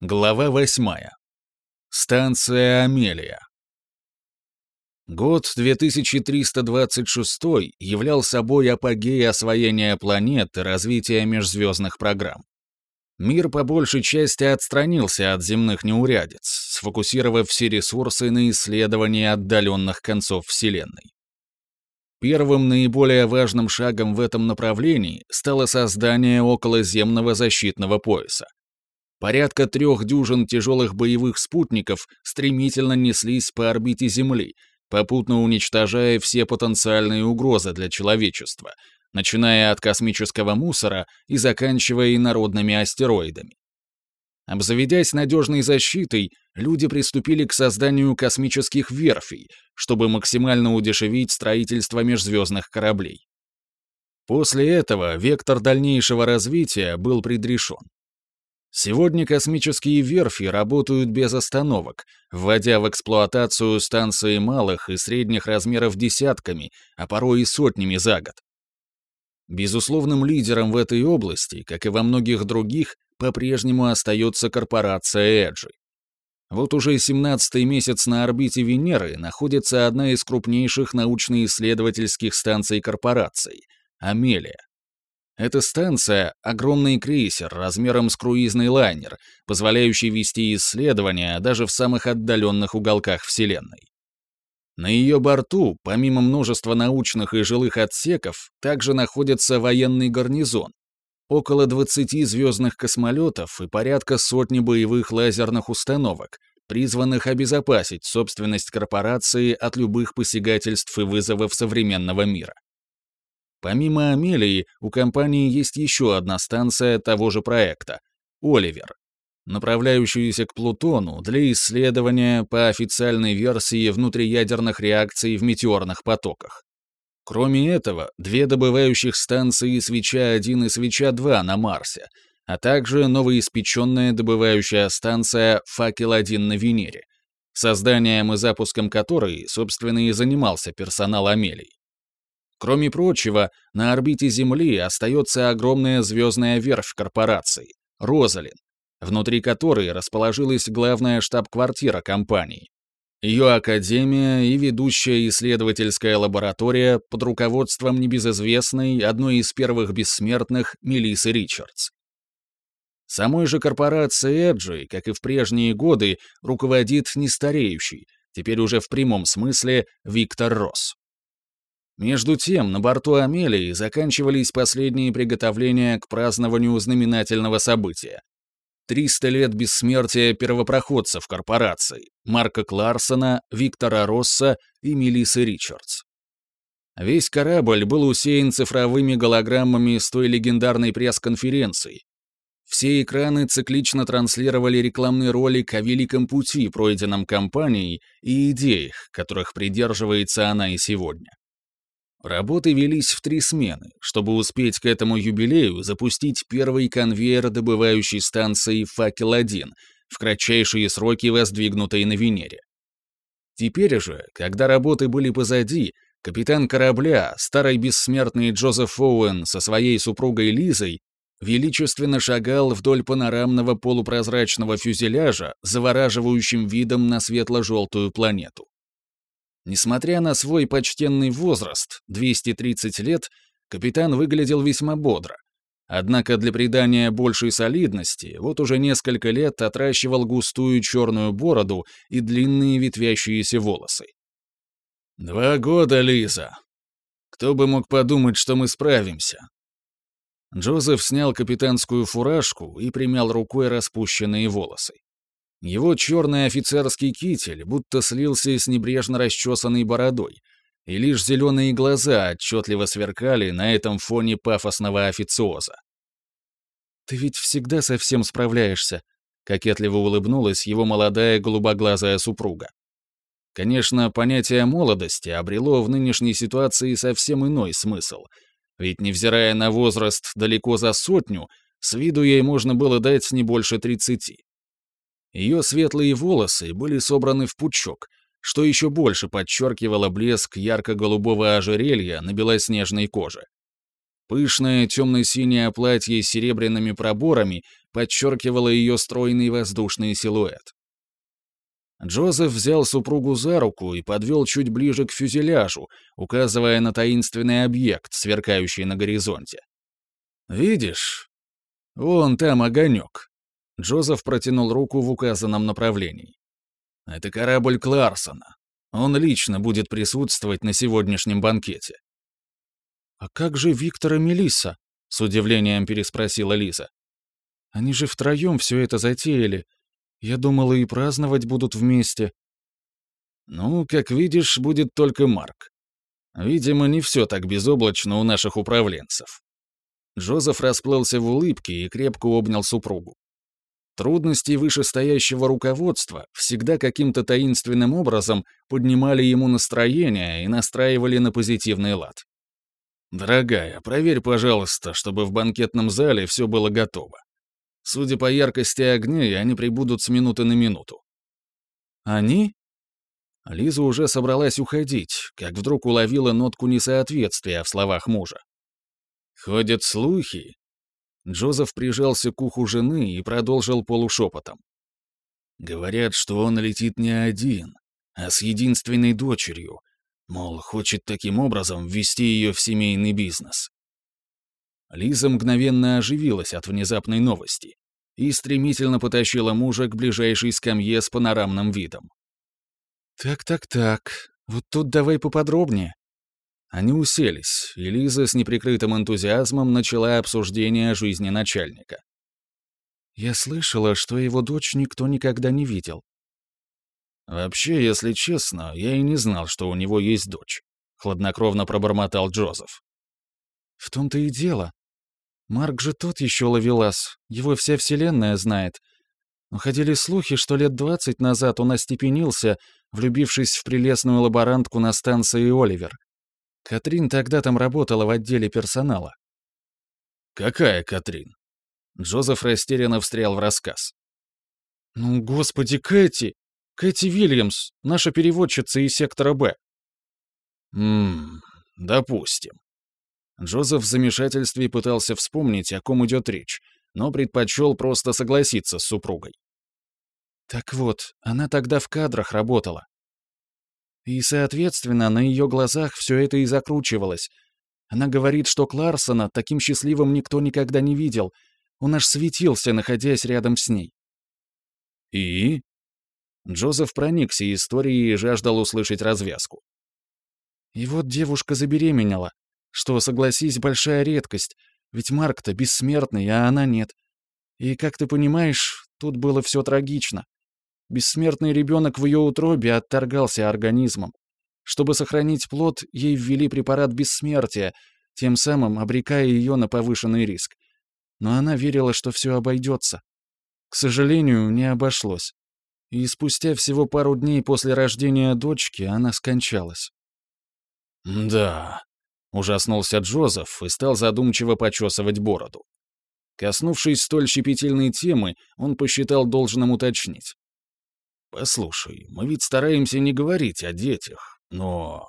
Глава восьмая. Станция Амелия. Год 2326 являл собой апогей освоения планет и развития межзвездных программ. Мир по большей части отстранился от земных неурядиц, сфокусировав все ресурсы на исследовании отдаленных концов Вселенной. Первым наиболее важным шагом в этом направлении стало создание околоземного защитного пояса. Порядка трех дюжин тяжелых боевых спутников стремительно неслись по орбите Земли, попутно уничтожая все потенциальные угрозы для человечества, начиная от космического мусора и заканчивая инородными астероидами. Обзаведясь надежной защитой, люди приступили к созданию космических верфей, чтобы максимально удешевить строительство межзвездных кораблей. После этого вектор дальнейшего развития был предрешен. Сегодня космические верфи работают без остановок, вводя в эксплуатацию станции малых и средних размеров десятками, а порой и сотнями за год. Безусловным лидером в этой области, как и во многих других, по-прежнему остается корпорация Эджи. Вот уже 17-й месяц на орбите Венеры находится одна из крупнейших научно-исследовательских станций корпорации — Амелия. Эта станция — огромный крейсер размером с круизный лайнер, позволяющий вести исследования даже в самых отдаленных уголках Вселенной. На ее борту, помимо множества научных и жилых отсеков, также находится военный гарнизон, около 20 звездных космолетов и порядка сотни боевых лазерных установок, призванных обезопасить собственность корпорации от любых посягательств и вызовов современного мира. Помимо Амелии, у компании есть еще одна станция того же проекта — Оливер, направляющаяся к Плутону для исследования по официальной версии внутриядерных реакций в метеорных потоках. Кроме этого, две добывающих станции «Свеча-1» и «Свеча-2» на Марсе, а также новоиспеченная добывающая станция «Факел-1» на Венере, созданием и запуском которой, собственно, и занимался персонал Амелий. Кроме прочего, на орбите Земли остается огромная звездная верфь корпорации — Розалин, внутри которой расположилась главная штаб-квартира компании. Ее академия и ведущая исследовательская лаборатория под руководством небезызвестной, одной из первых бессмертных, Мелисы Ричардс. Самой же корпорацией Эджи, как и в прежние годы, руководит нестареющий, теперь уже в прямом смысле, Виктор Росс. Между тем, на борту Амелии заканчивались последние приготовления к празднованию знаменательного события. 300 лет бессмертия первопроходцев корпорации Марка Кларсона, Виктора Росса и Мелисы Ричардс. Весь корабль был усеян цифровыми голограммами с той легендарной пресс-конференции. Все экраны циклично транслировали рекламный ролик о великом пути, пройденном компанией, и идеях, которых придерживается она и сегодня. Работы велись в три смены, чтобы успеть к этому юбилею запустить первый конвейер добывающей станции «Факел-1», в кратчайшие сроки воздвигнутой на Венере. Теперь же, когда работы были позади, капитан корабля, старый бессмертный Джозеф Оуэн со своей супругой Лизой, величественно шагал вдоль панорамного полупрозрачного фюзеляжа, завораживающим видом на светло-желтую планету. Несмотря на свой почтенный возраст, 230 лет, капитан выглядел весьма бодро. Однако для придания большей солидности вот уже несколько лет отращивал густую черную бороду и длинные ветвящиеся волосы. «Два года, Лиза. Кто бы мог подумать, что мы справимся?» Джозеф снял капитанскую фуражку и примял рукой распущенные волосы. Его черный офицерский китель будто слился с небрежно расчесанной бородой, и лишь зеленые глаза отчетливо сверкали на этом фоне пафосного официоза. «Ты ведь всегда со всем справляешься», — кокетливо улыбнулась его молодая голубоглазая супруга. Конечно, понятие молодости обрело в нынешней ситуации совсем иной смысл, ведь, невзирая на возраст далеко за сотню, с виду ей можно было дать не больше тридцати. Ее светлые волосы были собраны в пучок, что еще больше подчеркивало блеск ярко-голубого ожерелья на белоснежной коже. Пышное темно-синее платье с серебряными проборами подчеркивало ее стройный воздушный силуэт. Джозеф взял супругу за руку и подвел чуть ближе к фюзеляжу, указывая на таинственный объект, сверкающий на горизонте. «Видишь? Вон там огонек». Джозеф протянул руку в указанном направлении. «Это корабль Кларсона. Он лично будет присутствовать на сегодняшнем банкете». «А как же Виктор и Мелисса?» — с удивлением переспросила Лиза. «Они же втроем все это затеяли. Я думала, и праздновать будут вместе». «Ну, как видишь, будет только Марк. Видимо, не все так безоблачно у наших управленцев». Джозеф расплылся в улыбке и крепко обнял супругу. Трудности вышестоящего руководства всегда каким-то таинственным образом поднимали ему настроение и настраивали на позитивный лад. «Дорогая, проверь, пожалуйста, чтобы в банкетном зале все было готово. Судя по яркости огней, они прибудут с минуты на минуту». «Они?» Лиза уже собралась уходить, как вдруг уловила нотку несоответствия в словах мужа. «Ходят слухи». Джозеф прижался к уху жены и продолжил полушепотом. «Говорят, что он летит не один, а с единственной дочерью, Мол, хочет таким образом ввести ее в семейный бизнес. Лиза мгновенно оживилась от внезапной новости и стремительно потащила мужа к ближайшей скамье с панорамным видом. «Так-так-так, вот тут давай поподробнее». Они уселись, и Лиза с неприкрытым энтузиазмом начала обсуждение жизни начальника. «Я слышала, что его дочь никто никогда не видел. «Вообще, если честно, я и не знал, что у него есть дочь», — хладнокровно пробормотал Джозеф. «В том-то и дело. Марк же тот еще ловелас, его вся вселенная знает. Но ходили слухи, что лет двадцать назад он остепенился, влюбившись в прелестную лаборантку на станции Оливер. Катрин тогда там работала в отделе персонала». «Какая Катрин?» Джозеф растерянно встрял в рассказ. «Ну, господи, Кэти!» Кэти Вильямс, наша переводчица из сектора Б. Ммм, допустим. Джозеф в замешательстве пытался вспомнить, о ком идет речь, но предпочел просто согласиться с супругой. Так вот, она тогда в кадрах работала. И, соответственно, на ее глазах все это и закручивалось. Она говорит, что Кларсона таким счастливым никто никогда не видел. Он аж светился, находясь рядом с ней. «И?» Джозеф проникся историей и жаждал услышать развязку. И вот девушка забеременела, что, согласись, большая редкость, ведь Марк-то бессмертный, а она нет. И, как ты понимаешь, тут было все трагично. Бессмертный ребенок в ее утробе отторгался организмом. Чтобы сохранить плод, ей ввели препарат бессмертия, тем самым обрекая ее на повышенный риск. Но она верила, что все обойдется. К сожалению, не обошлось и спустя всего пару дней после рождения дочки она скончалась. «Да», — ужаснулся Джозеф и стал задумчиво почесывать бороду. Коснувшись столь щепетильной темы, он посчитал должным уточнить. «Послушай, мы ведь стараемся не говорить о детях, но...»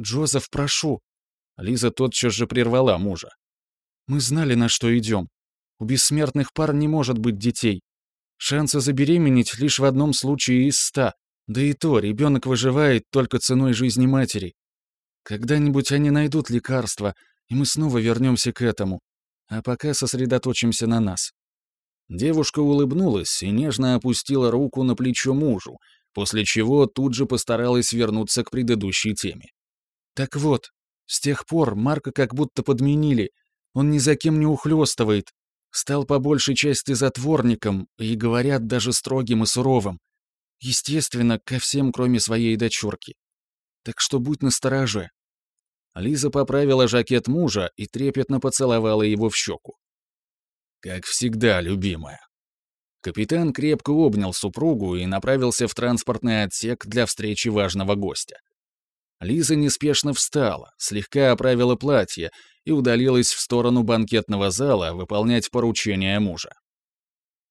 «Джозеф, прошу!» Лиза тотчас же прервала мужа. «Мы знали, на что идем. У бессмертных пар не может быть детей. Шансы забеременеть лишь в одном случае из ста, да и то ребенок выживает только ценой жизни матери. Когда-нибудь они найдут лекарство, и мы снова вернемся к этому. А пока сосредоточимся на нас». Девушка улыбнулась и нежно опустила руку на плечо мужу, после чего тут же постаралась вернуться к предыдущей теме. «Так вот, с тех пор Марка как будто подменили. Он ни за кем не ухлёстывает, Стал по большей части затворником и, говорят, даже строгим и суровым. Естественно, ко всем, кроме своей дочурки. Так что будь настороже. Лиза поправила жакет мужа и трепетно поцеловала его в щеку. «Как всегда, любимая». Капитан крепко обнял супругу и направился в транспортный отсек для встречи важного гостя. Лиза неспешно встала, слегка оправила платье и удалилась в сторону банкетного зала выполнять поручения мужа.